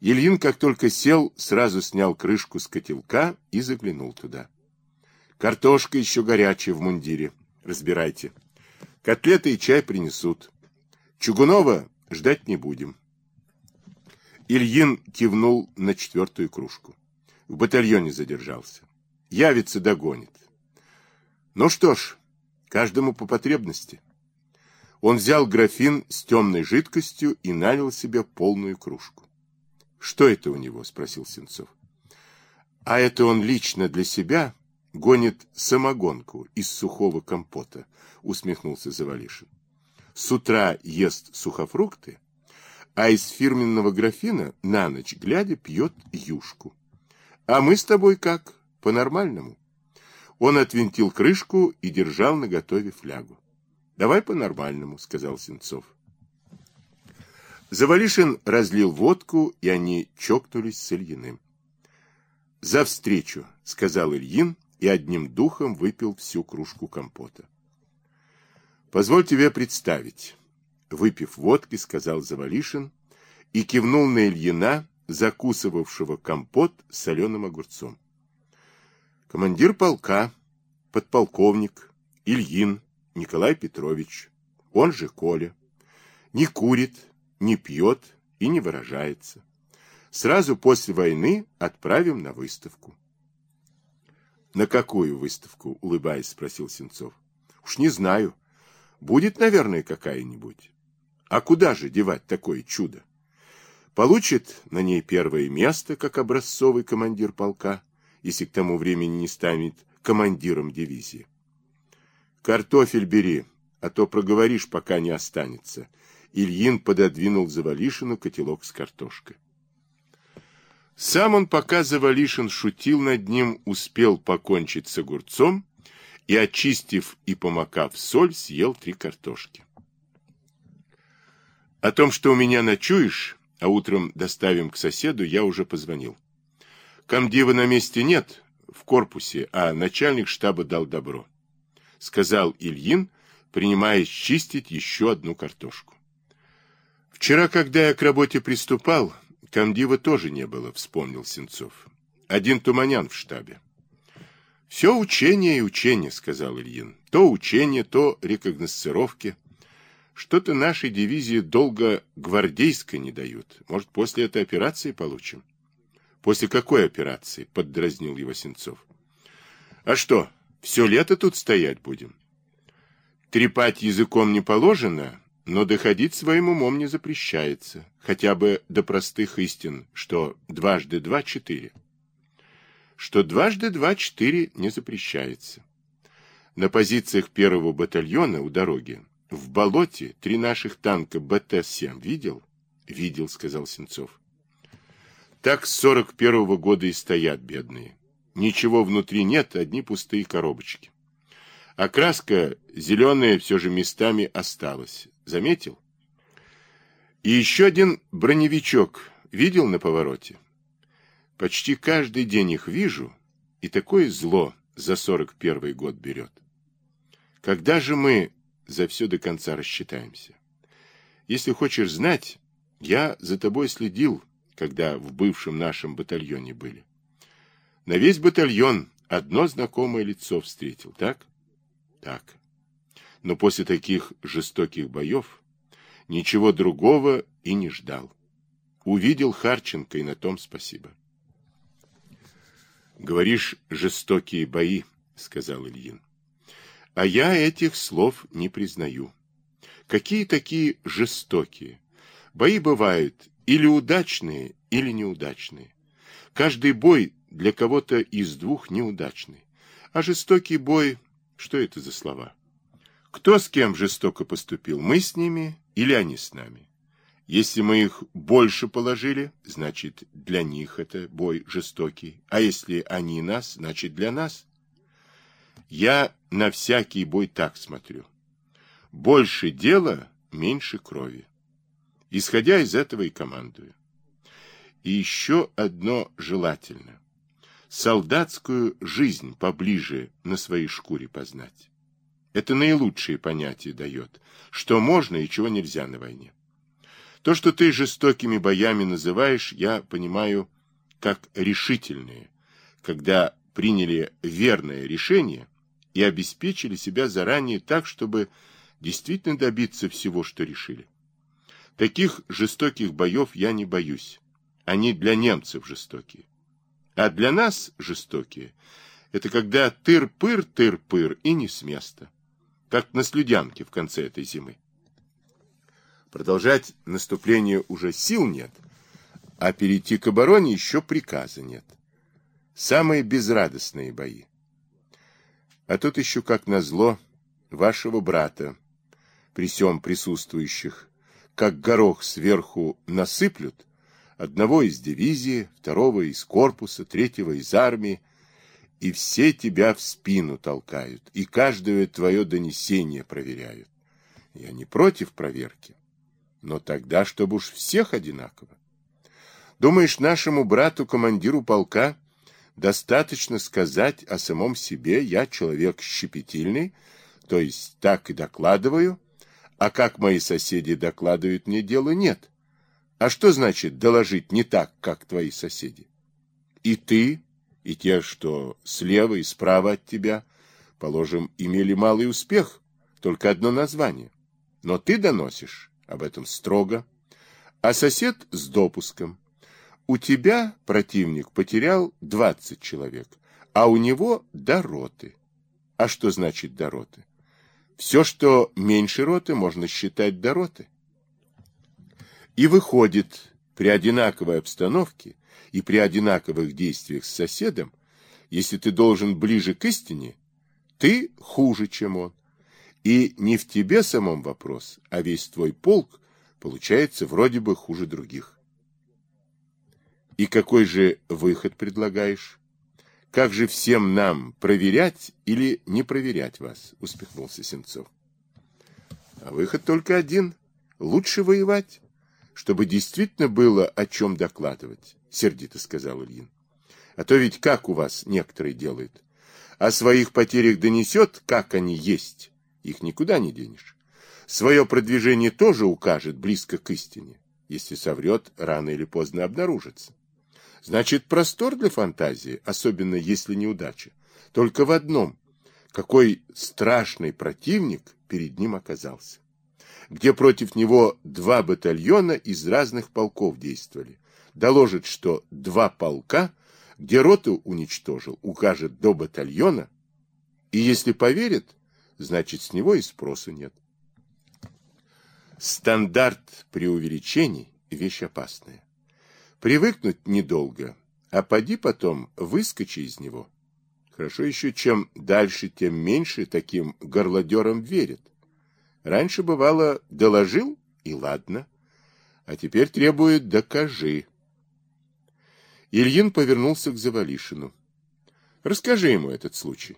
Ильин, как только сел, сразу снял крышку с котелка и заглянул туда. Картошка еще горячая в мундире. Разбирайте. Котлеты и чай принесут. Чугунова ждать не будем. Ильин кивнул на четвертую кружку. В батальоне задержался. Явится, догонит. Ну что ж, каждому по потребности. Он взял графин с темной жидкостью и налил себе полную кружку. Что это у него? спросил Сенцов. А это он лично для себя гонит самогонку из сухого компота, усмехнулся Завалишин. С утра ест сухофрукты, а из фирменного графина на ночь глядя пьет юшку. А мы с тобой как? По-нормальному. Он отвинтил крышку и держал наготове флягу. Давай по-нормальному, сказал Сенцов. Завалишин разлил водку, и они чокнулись с Ильиным. «За встречу!» — сказал Ильин и одним духом выпил всю кружку компота. «Позволь тебе представить», — выпив водки, сказал Завалишин и кивнул на Ильина, закусывавшего компот с соленым огурцом. «Командир полка, подполковник, Ильин Николай Петрович, он же Коля, не курит, не пьет и не выражается. Сразу после войны отправим на выставку. На какую выставку, улыбаясь, спросил Сенцов. Уж не знаю. Будет, наверное, какая-нибудь. А куда же девать такое чудо? Получит на ней первое место, как образцовый командир полка, если к тому времени не станет командиром дивизии. Картофель бери, а то проговоришь, пока не останется, Ильин пододвинул Завалишину котелок с картошкой. Сам он, пока Завалишин шутил над ним, успел покончить с огурцом и, очистив и помакав соль, съел три картошки. О том, что у меня ночуешь, а утром доставим к соседу, я уже позвонил. Комдива на месте нет, в корпусе, а начальник штаба дал добро. Сказал Ильин, принимаясь чистить еще одну картошку. Вчера, когда я к работе приступал, комдива тоже не было, вспомнил Сенцов. Один туманян в штабе. Все учение и учение, сказал Ильин. То учение, то рекогносцировки. Что-то нашей дивизии долго гвардейской не дают. Может, после этой операции получим? После какой операции? Поддразнил его Сенцов. А что, все лето тут стоять будем? Трепать языком не положено, но доходить своим умом не запрещается, хотя бы до простых истин, что дважды два — четыре. Что дважды два — четыре не запрещается. На позициях первого батальона у дороги в болоте три наших танка БТ-7 видел? Видел, сказал Сенцов. Так с сорок первого года и стоят бедные. Ничего внутри нет, одни пустые коробочки. А краска зеленая все же местами осталась. Заметил? И еще один броневичок видел на повороте? Почти каждый день их вижу, и такое зло за сорок первый год берет. Когда же мы за все до конца рассчитаемся? Если хочешь знать, я за тобой следил, когда в бывшем нашем батальоне были. На весь батальон одно знакомое лицо встретил, так? Так но после таких жестоких боев ничего другого и не ждал. Увидел Харченко, и на том спасибо. «Говоришь, жестокие бои», — сказал Ильин. «А я этих слов не признаю. Какие такие жестокие? Бои бывают или удачные, или неудачные. Каждый бой для кого-то из двух неудачный. А жестокий бой, что это за слова? Кто с кем жестоко поступил, мы с ними или они с нами? Если мы их больше положили, значит, для них это бой жестокий. А если они нас, значит, для нас. Я на всякий бой так смотрю. Больше дела, меньше крови. Исходя из этого и командую. И еще одно желательно. Солдатскую жизнь поближе на своей шкуре познать. Это наилучшие понятия дает, что можно и чего нельзя на войне. То, что ты жестокими боями называешь, я понимаю как решительные, когда приняли верное решение и обеспечили себя заранее так, чтобы действительно добиться всего, что решили. Таких жестоких боев я не боюсь. Они для немцев жестокие. А для нас жестокие – это когда тыр-пыр, тыр-пыр и не с места. Как на Слюдянке в конце этой зимы. Продолжать наступление уже сил нет, а перейти к обороне еще приказа нет. Самые безрадостные бои. А тут еще, как назло, вашего брата, при всем присутствующих, как горох сверху насыплют, одного из дивизии, второго из корпуса, третьего из армии, и все тебя в спину толкают, и каждое твое донесение проверяют. Я не против проверки, но тогда, чтобы уж всех одинаково. Думаешь, нашему брату-командиру полка достаточно сказать о самом себе «я человек щепетильный», то есть так и докладываю, а как мои соседи докладывают мне, дела нет. А что значит доложить не так, как твои соседи? И ты, и те, что слева и справа от тебя, положим, имели малый успех, только одно название. Но ты доносишь об этом строго, а сосед с допуском. У тебя противник потерял 20 человек, а у него до роты. А что значит до роты? Все, что меньше роты, можно считать до роты. И выходит, при одинаковой обстановке и при одинаковых действиях с соседом, если ты должен ближе к истине, ты хуже, чем он. И не в тебе самом вопрос, а весь твой полк получается вроде бы хуже других. И какой же выход предлагаешь? Как же всем нам проверять или не проверять вас? Успехнулся Сенцов. А выход только один. Лучше воевать, чтобы действительно было о чем докладывать, сердито сказал Ильин. А то ведь как у вас некоторые делают? О своих потерях донесет, как они есть. Их никуда не денешь. Свое продвижение тоже укажет близко к истине. Если соврет, рано или поздно обнаружится. Значит, простор для фантазии, особенно если неудача. Только в одном. Какой страшный противник перед ним оказался. Где против него два батальона из разных полков действовали. Доложит, что два полка, где роту уничтожил, укажет до батальона. И если поверит, значит, с него и спроса нет. Стандарт преувеличений – вещь опасная. Привыкнуть недолго, а поди потом выскочи из него. Хорошо еще, чем дальше, тем меньше таким горлодерам верят. Раньше бывало доложил, и ладно, а теперь требует докажи. Ильин повернулся к Завалишину. Расскажи ему этот случай.